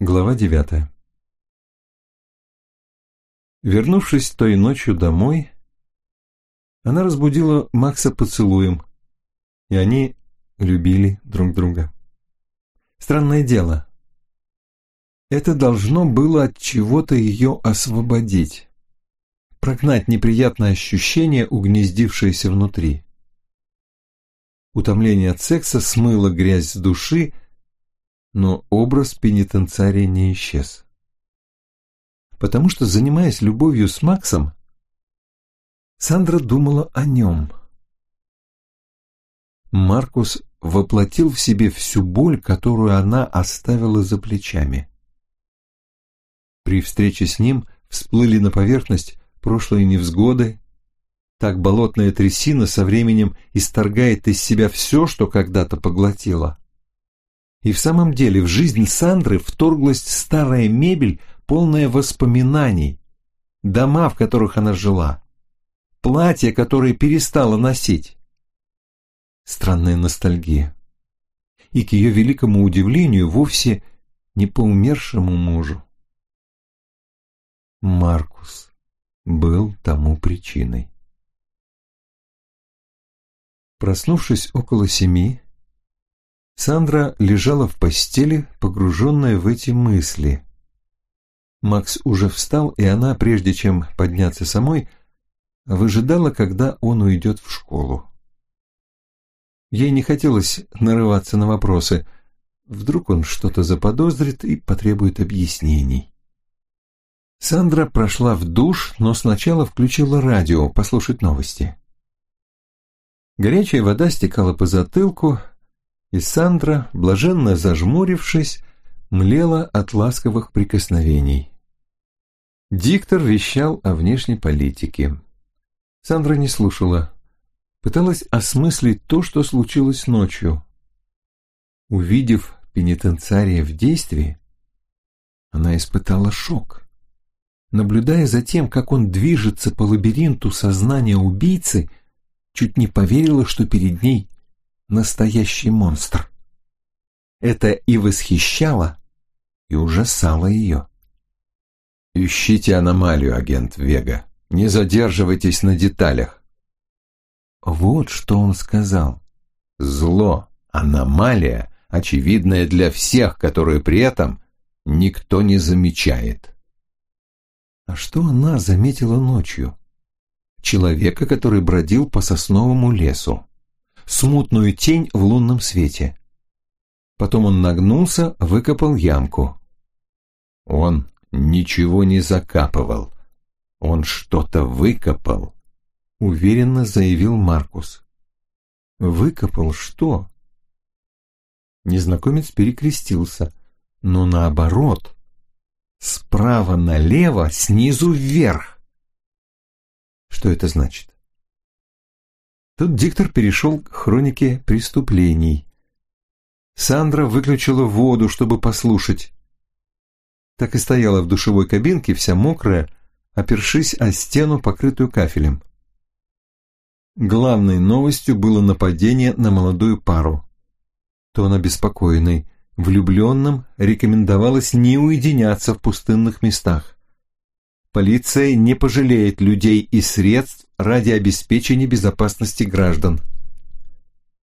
Глава девятая Вернувшись той ночью домой, она разбудила Макса поцелуем, и они любили друг друга. Странное дело. Это должно было от чего-то ее освободить, прогнать неприятное ощущение, угнездившееся внутри. Утомление от секса смыло грязь с души, но образ пенитенциария не исчез. Потому что, занимаясь любовью с Максом, Сандра думала о нем. Маркус воплотил в себе всю боль, которую она оставила за плечами. При встрече с ним всплыли на поверхность прошлые невзгоды, так болотная трясина со временем исторгает из себя все, что когда-то поглотила. И в самом деле в жизнь Сандры вторглась старая мебель, полная воспоминаний, дома, в которых она жила, платья, которые перестала носить. Странная ностальгия. И к ее великому удивлению вовсе не по умершему мужу. Маркус был тому причиной. Проснувшись около семи, Сандра лежала в постели, погруженная в эти мысли. Макс уже встал, и она, прежде чем подняться самой, выжидала, когда он уйдет в школу. Ей не хотелось нарываться на вопросы. Вдруг он что-то заподозрит и потребует объяснений. Сандра прошла в душ, но сначала включила радио послушать новости. Горячая вода стекала по затылку, и Сандра, блаженно зажмурившись, млела от ласковых прикосновений. Диктор вещал о внешней политике. Сандра не слушала, пыталась осмыслить то, что случилось ночью. Увидев пенитенциария в действии, она испытала шок. Наблюдая за тем, как он движется по лабиринту сознания убийцы, чуть не поверила, что перед ней настоящий монстр. Это и восхищало, и ужасало ее. «Ищите аномалию, агент Вега. Не задерживайтесь на деталях». Вот что он сказал. «Зло, аномалия, очевидная для всех, которые при этом никто не замечает». А что она заметила ночью? человека, который бродил по сосновому лесу, смутную тень в лунном свете. Потом он нагнулся, выкопал ямку. Он ничего не закапывал. Он что-то выкопал, уверенно заявил Маркус. Выкопал что? Незнакомец перекрестился, но наоборот, справа налево, снизу вверх. Что это значит? Тут диктор перешел к хронике преступлений. Сандра выключила воду, чтобы послушать. Так и стояла в душевой кабинке, вся мокрая, опершись о стену, покрытую кафелем. Главной новостью было нападение на молодую пару. Тон обеспокоенный, влюбленным рекомендовалось не уединяться в пустынных местах. Полиция не пожалеет людей и средств ради обеспечения безопасности граждан.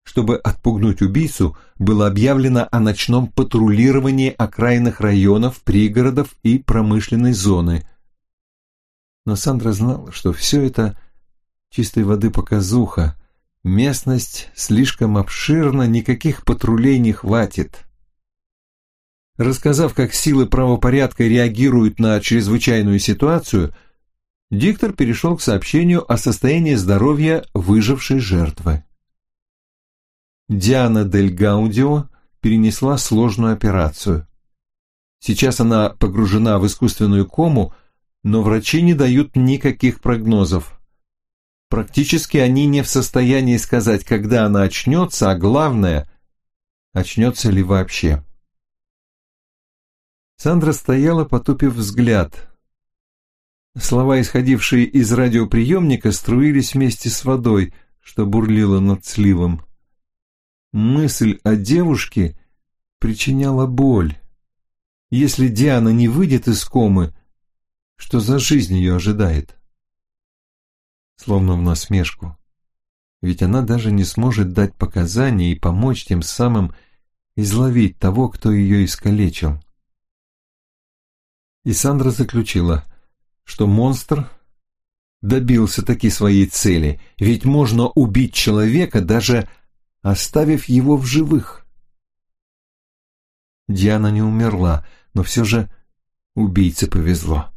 Чтобы отпугнуть убийцу, было объявлено о ночном патрулировании окраинных районов, пригородов и промышленной зоны. Но Сандра знала, что все это чистой воды показуха, местность слишком обширна, никаких патрулей не хватит. Рассказав, как силы правопорядка реагируют на чрезвычайную ситуацию, диктор перешел к сообщению о состоянии здоровья выжившей жертвы. Диана Дель Гаудио перенесла сложную операцию. Сейчас она погружена в искусственную кому, но врачи не дают никаких прогнозов. Практически они не в состоянии сказать, когда она очнется, а главное, очнется ли вообще. Сандра стояла, потупив взгляд. Слова, исходившие из радиоприемника, струились вместе с водой, что бурлило над сливом. Мысль о девушке причиняла боль. Если Диана не выйдет из комы, что за жизнь ее ожидает? Словно в насмешку. Ведь она даже не сможет дать показания и помочь тем самым изловить того, кто ее искалечил. И Сандра заключила, что монстр добился таки своей цели, ведь можно убить человека, даже оставив его в живых. Диана не умерла, но все же убийце повезло.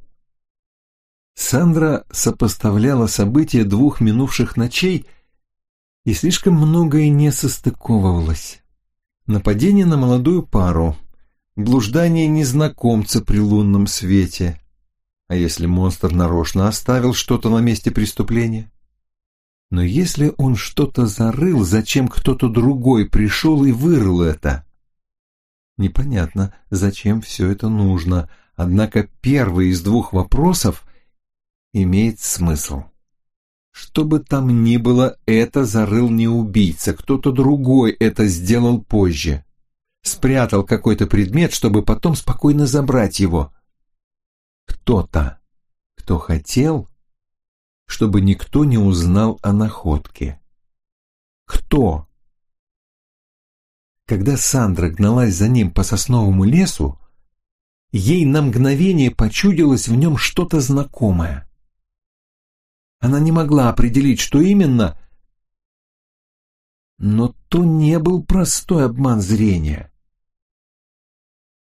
Сандра сопоставляла события двух минувших ночей и слишком многое не состыковывалось. Нападение на молодую пару, блуждание незнакомца при лунном свете. А если монстр нарочно оставил что-то на месте преступления? Но если он что-то зарыл, зачем кто-то другой пришел и вырыл это? Непонятно, зачем все это нужно, однако первый из двух вопросов имеет смысл. Что бы там ни было, это зарыл не убийца, кто-то другой это сделал позже. Спрятал какой-то предмет, чтобы потом спокойно забрать его. Кто-то, кто хотел, чтобы никто не узнал о находке. Кто? Когда Сандра гналась за ним по сосновому лесу, ей на мгновение почудилось в нем что-то знакомое. Она не могла определить, что именно, но то не был простой обман зрения.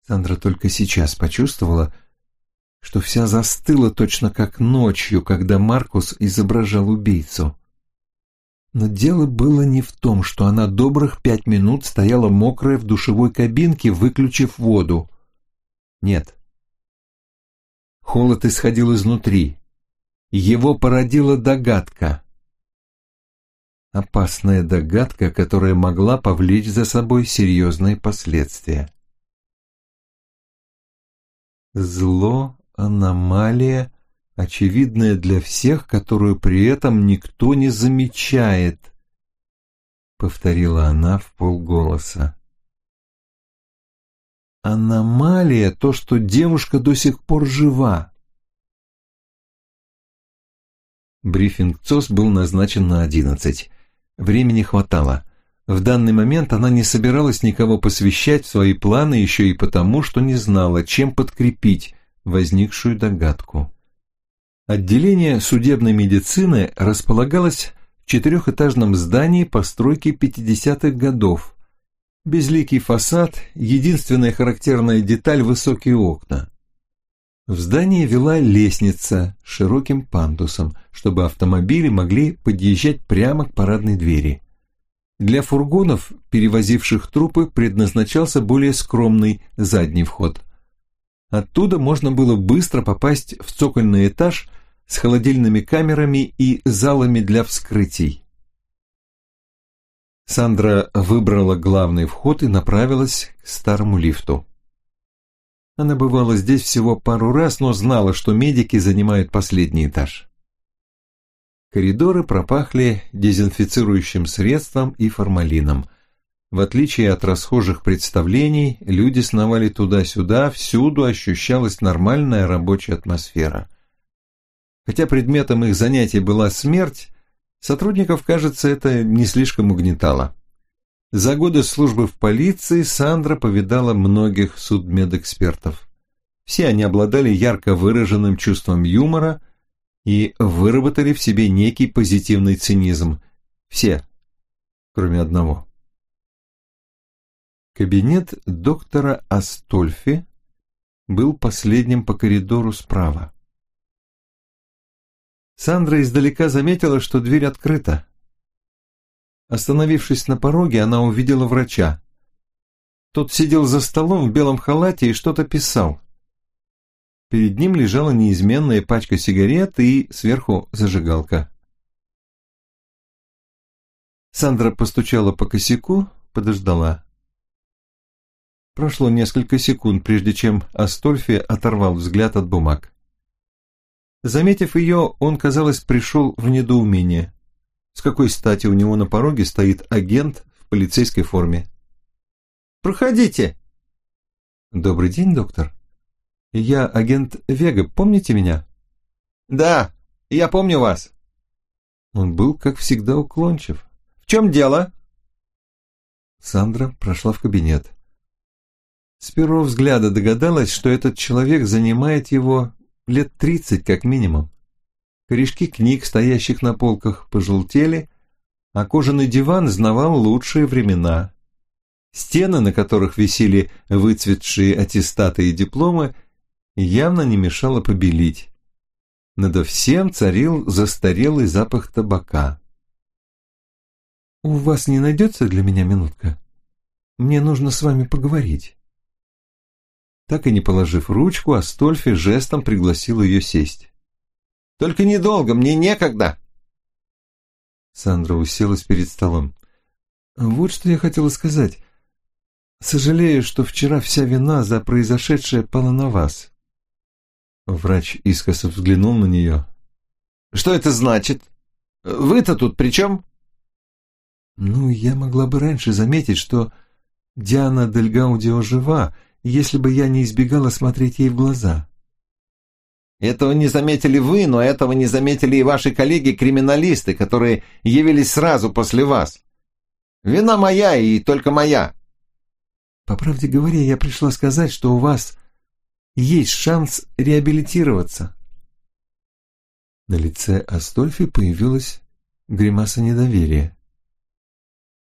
Сандра только сейчас почувствовала, что вся застыла точно как ночью, когда Маркус изображал убийцу. Но дело было не в том, что она добрых пять минут стояла мокрая в душевой кабинке, выключив воду. Нет. Холод исходил изнутри. Его породила догадка. Опасная догадка, которая могла повлечь за собой серьезные последствия. Зло, аномалия, очевидная для всех, которую при этом никто не замечает, повторила она в полголоса. Аномалия — то, что девушка до сих пор жива. Брифинг ЦОС был назначен на одиннадцать. Времени хватало. В данный момент она не собиралась никого посвящать в свои планы еще и потому, что не знала, чем подкрепить возникшую догадку. Отделение судебной медицины располагалось в четырехэтажном здании постройки 50-х годов. Безликий фасад, единственная характерная деталь – высокие окна. В здании вела лестница с широким пандусом, чтобы автомобили могли подъезжать прямо к парадной двери. Для фургонов, перевозивших трупы, предназначался более скромный задний вход. Оттуда можно было быстро попасть в цокольный этаж с холодильными камерами и залами для вскрытий. Сандра выбрала главный вход и направилась к старому лифту. Она бывала здесь всего пару раз, но знала, что медики занимают последний этаж. Коридоры пропахли дезинфицирующим средством и формалином. В отличие от расхожих представлений, люди сновали туда-сюда, всюду ощущалась нормальная рабочая атмосфера. Хотя предметом их занятий была смерть, сотрудников, кажется, это не слишком угнетало. За годы службы в полиции Сандра повидала многих судмедэкспертов. Все они обладали ярко выраженным чувством юмора и выработали в себе некий позитивный цинизм. Все, кроме одного. Кабинет доктора Астольфи был последним по коридору справа. Сандра издалека заметила, что дверь открыта. Остановившись на пороге, она увидела врача. Тот сидел за столом в белом халате и что-то писал. Перед ним лежала неизменная пачка сигарет и сверху зажигалка. Сандра постучала по косяку, подождала. Прошло несколько секунд, прежде чем Астольфи оторвал взгляд от бумаг. Заметив ее, он, казалось, пришел в недоумение. С какой стати у него на пороге стоит агент в полицейской форме? «Проходите!» «Добрый день, доктор», Я агент Вега, помните меня?» «Да, я помню вас». Он был, как всегда, уклончив. «В чем дело?» Сандра прошла в кабинет. С первого взгляда догадалась, что этот человек занимает его лет тридцать как минимум. Корешки книг, стоящих на полках, пожелтели, а кожаный диван знавал лучшие времена. Стены, на которых висели выцветшие аттестаты и дипломы, явно не мешало побелить. Надо всем царил застарелый запах табака. «У вас не найдется для меня минутка? Мне нужно с вами поговорить». Так и не положив ручку, Астольфи жестом пригласил ее сесть. «Только недолго, мне некогда!» Сандра уселась перед столом. «Вот что я хотела сказать. Сожалею, что вчера вся вина за произошедшее пала на вас». Врач искоса взглянул на нее. «Что это значит? Вы-то тут при чем?» «Ну, я могла бы раньше заметить, что Диана Дель Гаудио жива, если бы я не избегала смотреть ей в глаза». Этого не заметили вы, но этого не заметили и ваши коллеги-криминалисты, которые явились сразу после вас. Вина моя и только моя. По правде говоря, я пришла сказать, что у вас есть шанс реабилитироваться. На лице Астольфи появилась гримаса недоверия.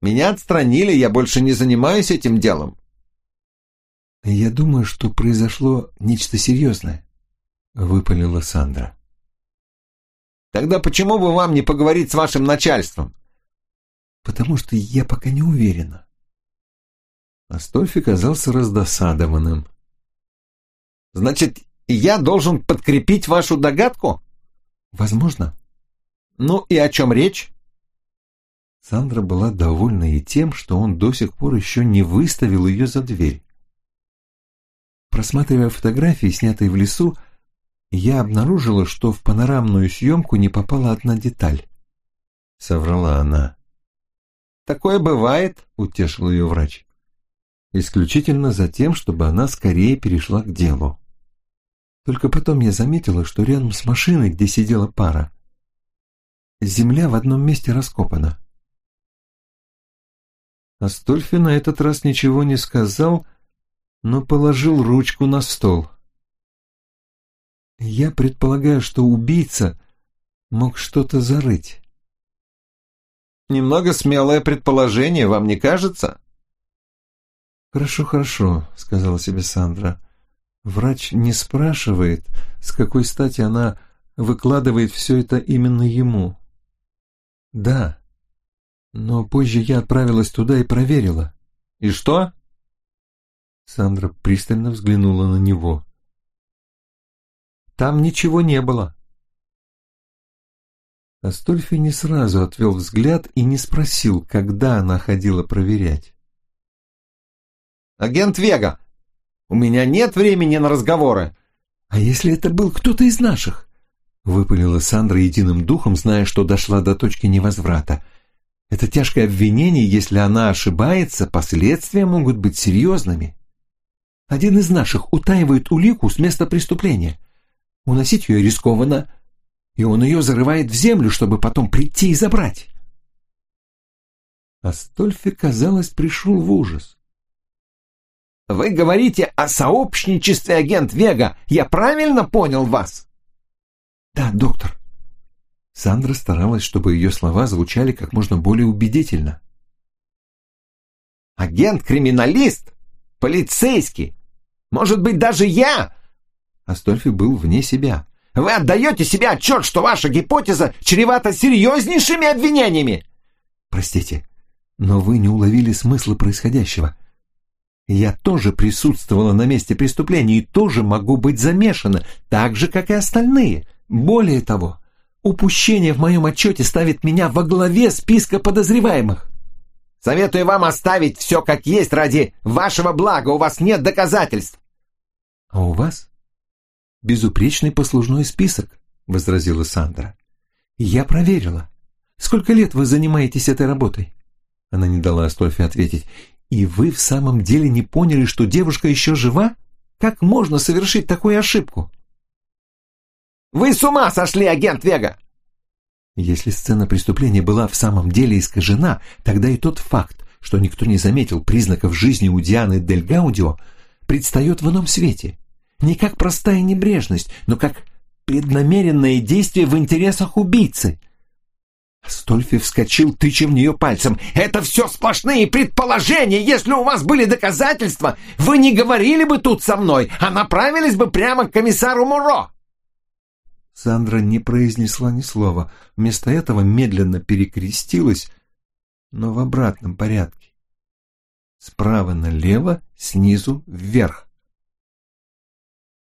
Меня отстранили, я больше не занимаюсь этим делом. Я думаю, что произошло нечто серьезное. — выпалила Сандра. «Тогда почему бы вам не поговорить с вашим начальством?» «Потому что я пока не уверена». Астольфи казался раздосадованным. «Значит, я должен подкрепить вашу догадку?» «Возможно». «Ну и о чем речь?» Сандра была довольна и тем, что он до сих пор еще не выставил ее за дверь. Просматривая фотографии, снятые в лесу, я обнаружила, что в панорамную съемку не попала одна деталь. Соврала она. «Такое бывает», — утешил ее врач. Исключительно за тем, чтобы она скорее перешла к делу. Только потом я заметила, что рядом с машиной, где сидела пара, земля в одном месте раскопана. Астольфи на этот раз ничего не сказал, но положил ручку на стол. Я предполагаю, что убийца мог что-то зарыть. Немного смелое предположение, вам не кажется? Хорошо, хорошо, сказала себе Сандра. Врач не спрашивает, с какой стати она выкладывает все это именно ему. Да, но позже я отправилась туда и проверила. И что? Сандра пристально взглянула на него. Там ничего не было. Астольфи не сразу отвел взгляд и не спросил, когда она ходила проверять. «Агент Вега, у меня нет времени на разговоры!» «А если это был кто-то из наших?» Выпалила Сандра единым духом, зная, что дошла до точки невозврата. «Это тяжкое обвинение, если она ошибается, последствия могут быть серьезными. Один из наших утаивает улику с места преступления. Уносить ее рискованно, и он ее зарывает в землю, чтобы потом прийти и забрать. Астольфи, казалось, пришел в ужас. «Вы говорите о сообщничестве, агент Вега. Я правильно понял вас?» «Да, доктор». Сандра старалась, чтобы ее слова звучали как можно более убедительно. «Агент-криминалист? Полицейский? Может быть, даже я? Астольфи был вне себя. «Вы отдаете себе отчет, что ваша гипотеза чревата серьезнейшими обвинениями?» «Простите, но вы не уловили смысла происходящего. Я тоже присутствовала на месте преступления и тоже могу быть замешана, так же, как и остальные. Более того, упущение в моем отчете ставит меня во главе списка подозреваемых». «Советую вам оставить все как есть ради вашего блага, у вас нет доказательств». «А у вас?» Безупречный послужной список», — возразила Сандра. «Я проверила. Сколько лет вы занимаетесь этой работой?» Она не дала Астольфе ответить. «И вы в самом деле не поняли, что девушка еще жива? Как можно совершить такую ошибку? Вы с ума сошли, агент Вега! Если сцена преступления была в самом деле искажена, тогда и тот факт, что никто не заметил признаков жизни у Дианы Дель Гаудио, предстает в ином свете. Не как простая небрежность, но как преднамеренное действие в интересах убийцы. Стольфи вскочил, тыча в нее пальцем. «Это все сплошные предположения! Если у вас были доказательства, вы не говорили бы тут со мной, а направились бы прямо к комиссару Муро!» Сандра не произнесла ни слова. Вместо этого медленно перекрестилась, но в обратном порядке. Справа налево, снизу вверх.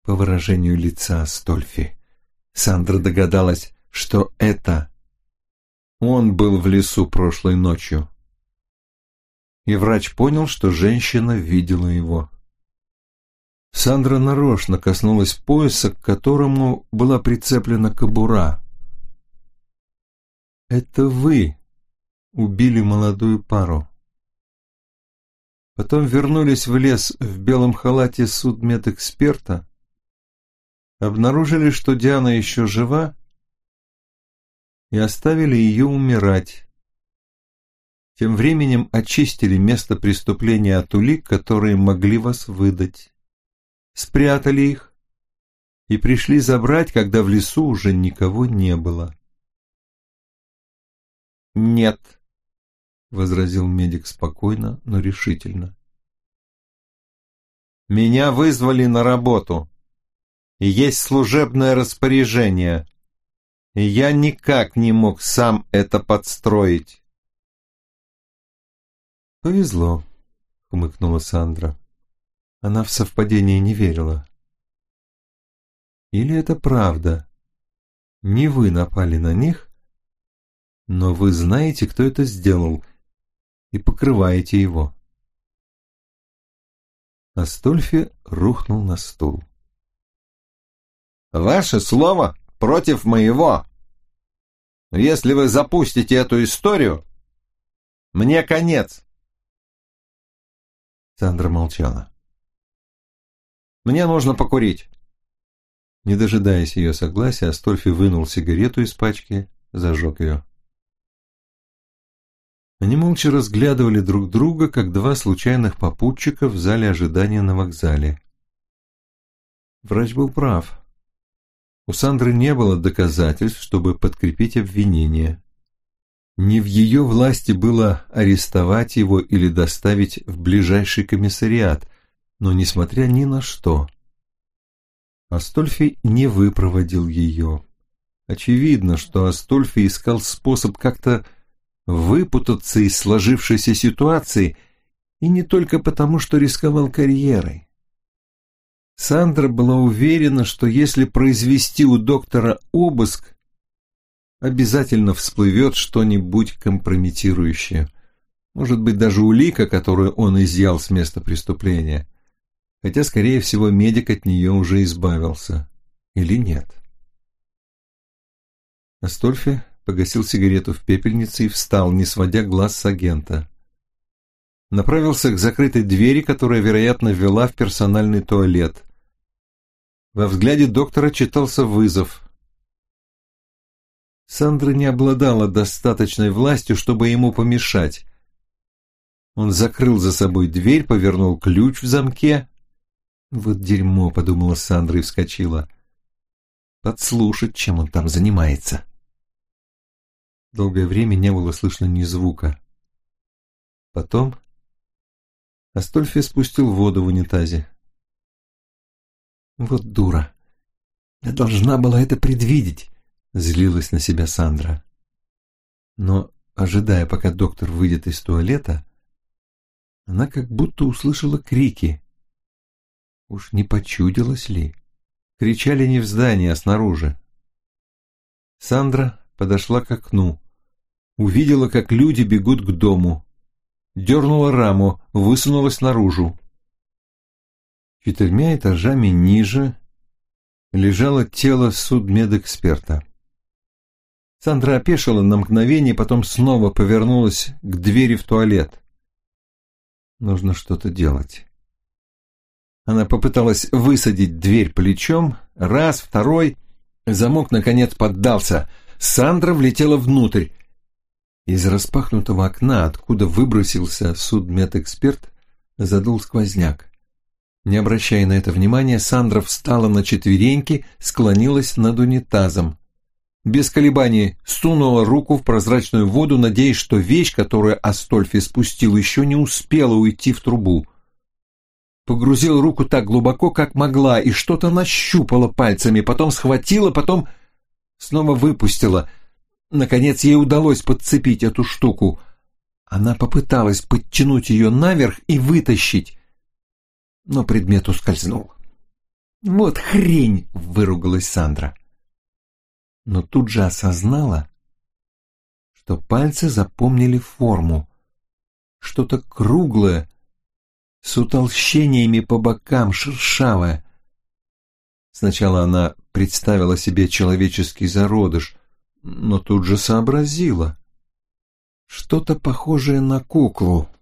По выражению лица Стольфи, Сандра догадалась, что это он был в лесу прошлой ночью. И врач понял, что женщина видела его. Сандра нарочно коснулась пояса, к которому была прицеплена кобура. «Это вы убили молодую пару». Потом вернулись в лес в белом халате судмедэксперта, обнаружили, что Диана еще жива, и оставили ее умирать. Тем временем очистили место преступления от улик, которые могли вас выдать спрятали их и пришли забрать, когда в лесу уже никого не было. «Нет», — возразил медик спокойно, но решительно. «Меня вызвали на работу, есть служебное распоряжение, и я никак не мог сам это подстроить». «Повезло», — хмыкнула Сандра. Она в совпадение не верила. Или это правда? Не вы напали на них, но вы знаете, кто это сделал, и покрываете его. Астольфи рухнул на стул. «Ваше слово против моего. Если вы запустите эту историю, мне конец». Сандра молчала. Мне нужно покурить». Не дожидаясь ее согласия, Астольфи вынул сигарету из пачки, зажег ее. Они молча разглядывали друг друга, как два случайных попутчика в зале ожидания на вокзале. Врач был прав. У Сандры не было доказательств, чтобы подкрепить обвинение. Не в ее власти было арестовать его или доставить в ближайший комиссариат, но, несмотря ни на что, Астольфи не выпроводил ее. Очевидно, что Астольфи искал способ как-то выпутаться из сложившейся ситуации, и не только потому, что рисковал карьерой. Сандра была уверена, что если произвести у доктора обыск, обязательно всплывет что-нибудь компрометирующее. Может быть, даже улика, которую он изъял с места преступления хотя, скорее всего, медик от нее уже избавился. Или нет? Астольфи погасил сигарету в пепельнице и встал, не сводя глаз с агента. Направился к закрытой двери, которая, вероятно, вела в персональный туалет. Во взгляде доктора читался вызов. Сандра не обладала достаточной властью, чтобы ему помешать. Он закрыл за собой дверь, повернул ключ в замке «Вот дерьмо», — подумала Сандра и вскочила. «Подслушать, чем он там занимается». Долгое время не было слышно ни звука. Потом Астольфи спустил воду в унитазе. «Вот дура! Я должна была это предвидеть!» — злилась на себя Сандра. Но, ожидая, пока доктор выйдет из туалета, она как будто услышала крики. Уж не почудилось ли? Кричали не в здании, а снаружи. Сандра подошла к окну. Увидела, как люди бегут к дому. Дернула раму, высунулась наружу. Четырьмя этажами ниже лежало тело судмедэксперта. Сандра опешила на мгновение, потом снова повернулась к двери в туалет. Нужно что-то делать. Она попыталась высадить дверь плечом, раз, второй. Замок, наконец, поддался. Сандра влетела внутрь. Из распахнутого окна, откуда выбросился судмедэксперт, задул сквозняк. Не обращая на это внимания, Сандра встала на четвереньки, склонилась над унитазом. Без колебаний сунула руку в прозрачную воду, надеясь, что вещь, которую Астольфи спустил, еще не успела уйти в трубу. Погрузила руку так глубоко, как могла, и что-то нащупала пальцами, потом схватила, потом снова выпустила. Наконец ей удалось подцепить эту штуку. Она попыталась подтянуть ее наверх и вытащить, но предмет ускользнул. «Вот хрень!» — выругалась Сандра. Но тут же осознала, что пальцы запомнили форму. Что-то круглое, с утолщениями по бокам, шершавое. Сначала она представила себе человеческий зародыш, но тут же сообразила. Что-то похожее на куклу —